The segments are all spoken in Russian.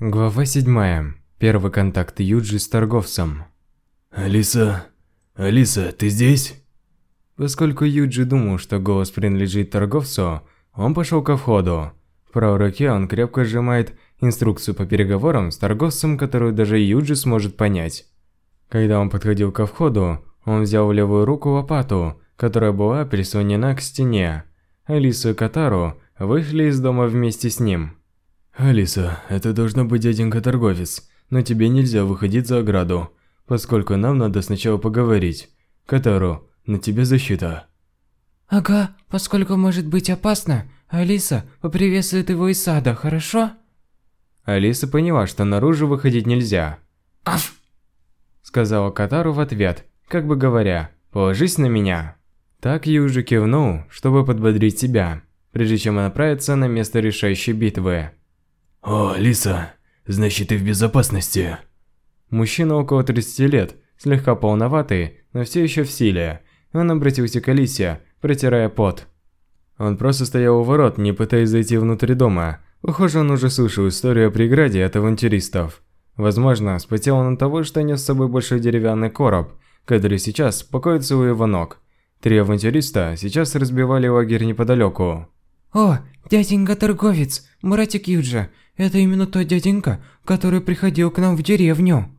Глава 7. Первый контакт Юджи с торговцем. Алиса, Алиса, ты здесь? Поскольку Юджи думал, что голос принадлежит торговцу, он пошел ко входу. В правой руке он крепко сжимает инструкцию по переговорам с торговцем, которую даже Юджи сможет понять. Когда он подходил ко входу, он взял в левую руку лопату, которая была прислонена к стене. Алиса и Катару вышли из дома вместе с ним. Алиса, это должно быть дяденька-торговец, но тебе нельзя выходить за ограду, поскольку нам надо сначала поговорить. Катару, на тебе защита. Ага, поскольку может быть опасно, Алиса поприветствует его из сада, хорошо? Алиса поняла, что наружу выходить нельзя. Аф! Сказала Катару в ответ, как бы говоря, положись на меня. Так Юджи кивнул, чтобы подбодрить себя, прежде чем направиться на место решающей битвы. О, Алиса, значит ты в безопасности. Мужчина около 30 лет, слегка полноватый, но все еще в силе. Он обратился к Алисе, протирая пот. Он просто стоял у ворот, не пытаясь зайти внутрь дома. Похоже, он уже слышал историю о преграде от авантюристов. Возможно, спотел он от того, что нес с собой большой деревянный короб, который сейчас покоится у его ног. Три авантюриста сейчас разбивали лагерь неподалеку. О, дяденька торговец, братик Юджа, это именно тот дяденька, который приходил к нам в деревню.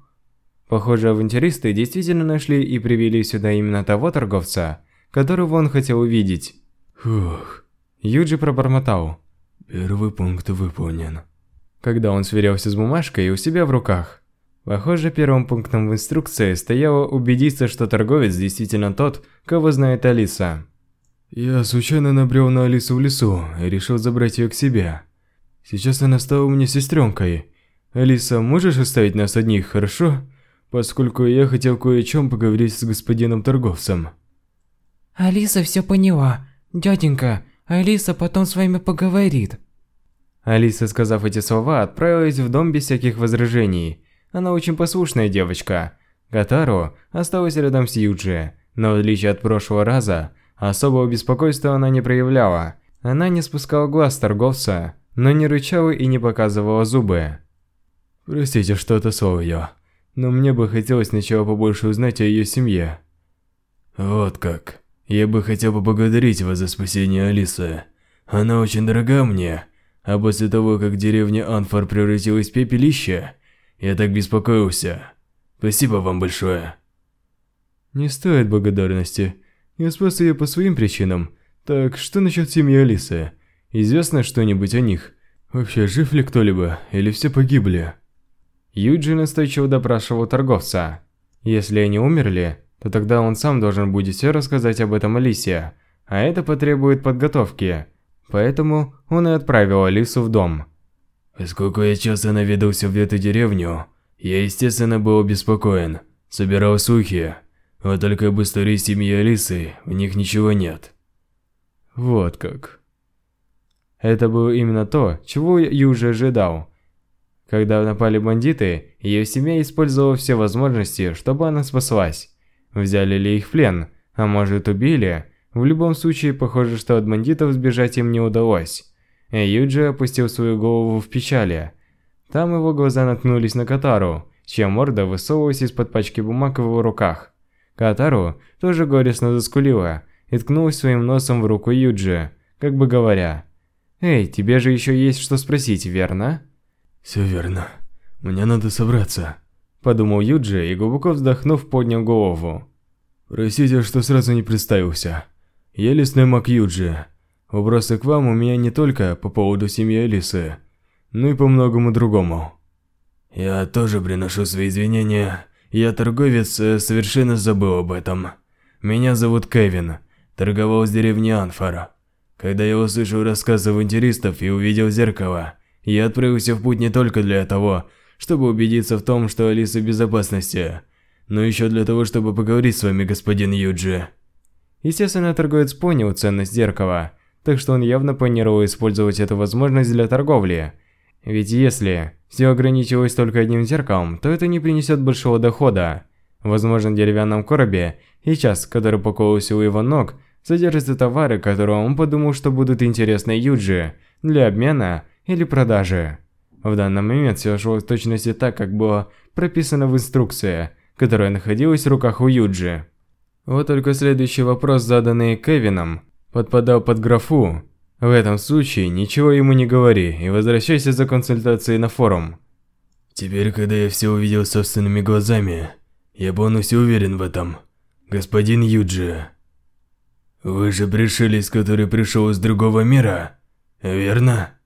Похоже, авантюристы действительно нашли и привели сюда именно того торговца, которого он хотел увидеть. Фух, Юджи пробормотал, первый пункт выполнен. когда он сверялся с бумажкой у себя в руках. Похоже, первым пунктом в инструкции стояло убедиться, что торговец действительно тот, кого знает Алиса. Я случайно набрел на Алису в лесу и решил забрать ее к себе. Сейчас она стала мне сестренкой. Алиса, можешь оставить нас одних, хорошо? Поскольку я хотел кое о чем поговорить с господином торговцем. Алиса все поняла. Дяденька, Алиса потом с вами поговорит. Алиса, сказав эти слова, отправилась в дом без всяких возражений. Она очень послушная девочка. Гатару осталась рядом с Юджи, но в отличие от прошлого раза, особого беспокойства она не проявляла. Она не спускала глаз торговца, но не рычала и не показывала зубы. Простите, что отослал ее, но мне бы хотелось сначала побольше узнать о ее семье. Вот как. Я бы хотел поблагодарить вас за спасение Алисы. Она очень дорога мне, а после того, как деревня Анфор превратилась в пепелище, я так беспокоился. Спасибо вам большое. Не стоит благодарности. Я спас ее по своим причинам. Так, что насчет семьи Алисы? Известно что-нибудь о них? Вообще, жив ли кто-либо, или все погибли? Юджи настойчиво допрашивал торговца. Если они умерли, то тогда он сам должен будет все рассказать об этом Алисе, а это потребует подготовки. Поэтому он и отправил Алису в дом. Поскольку я часто наведался в эту деревню, я, естественно, был обеспокоен. Собирал слухи. Вот только об истории семьи Алисы в них ничего нет. Вот как. Это было именно то, чего Юджи ожидал. Когда напали бандиты, ее семья использовала все возможности, чтобы она спаслась. Взяли ли их в плен, а может убили? В любом случае, похоже, что от бандитов сбежать им не удалось. Юджи опустил свою голову в печали. Там его глаза наткнулись на Катару, чья морда высовывалась из-под пачки бумаг в его руках. Катару тоже горестно заскулила и ткнулась своим носом в руку Юджи, как бы говоря, «Эй, тебе же еще есть что спросить, верно?» Все верно. Мне надо собраться. Подумал Юджи и глубоко вздохнув поднял голову. Простите, что сразу не представился. Я лесной маг Юджи. Вопросы к вам у меня не только по поводу семьи Алисы, но и по многому другому. Я тоже приношу свои извинения. Я торговец, э, совершенно забыл об этом. Меня зовут Кевин. Торговал с деревни Анфар. Когда я услышал рассказ авантюристов и увидел зеркало, я отправился в путь не только для того, чтобы убедиться в том, что Алиса в безопасности, но еще для того, чтобы поговорить с вами, господин Юджи. Естественно, торговец понял ценность зеркала, так что он явно планировал использовать эту возможность для торговли. Ведь если все ограничивалось только одним зеркалом, то это не принесет большого дохода. Возможно, в деревянном коробе, сейчас, который покоился у его ног, содержатся товары, которые он подумал, что будут интересны Юджи, для обмена или продажи. В данный момент все шло в точности так, как было прописано в инструкции, которая находилась в руках у Юджи. Вот только следующий вопрос, заданный Кевином, подпадал под графу «В этом случае ничего ему не говори и возвращайся за консультацией на форум». Теперь, когда я все увидел собственными глазами, я полностью уверен в этом. Господин Юджи, вы же пришелец, который пришел из другого мира, верно?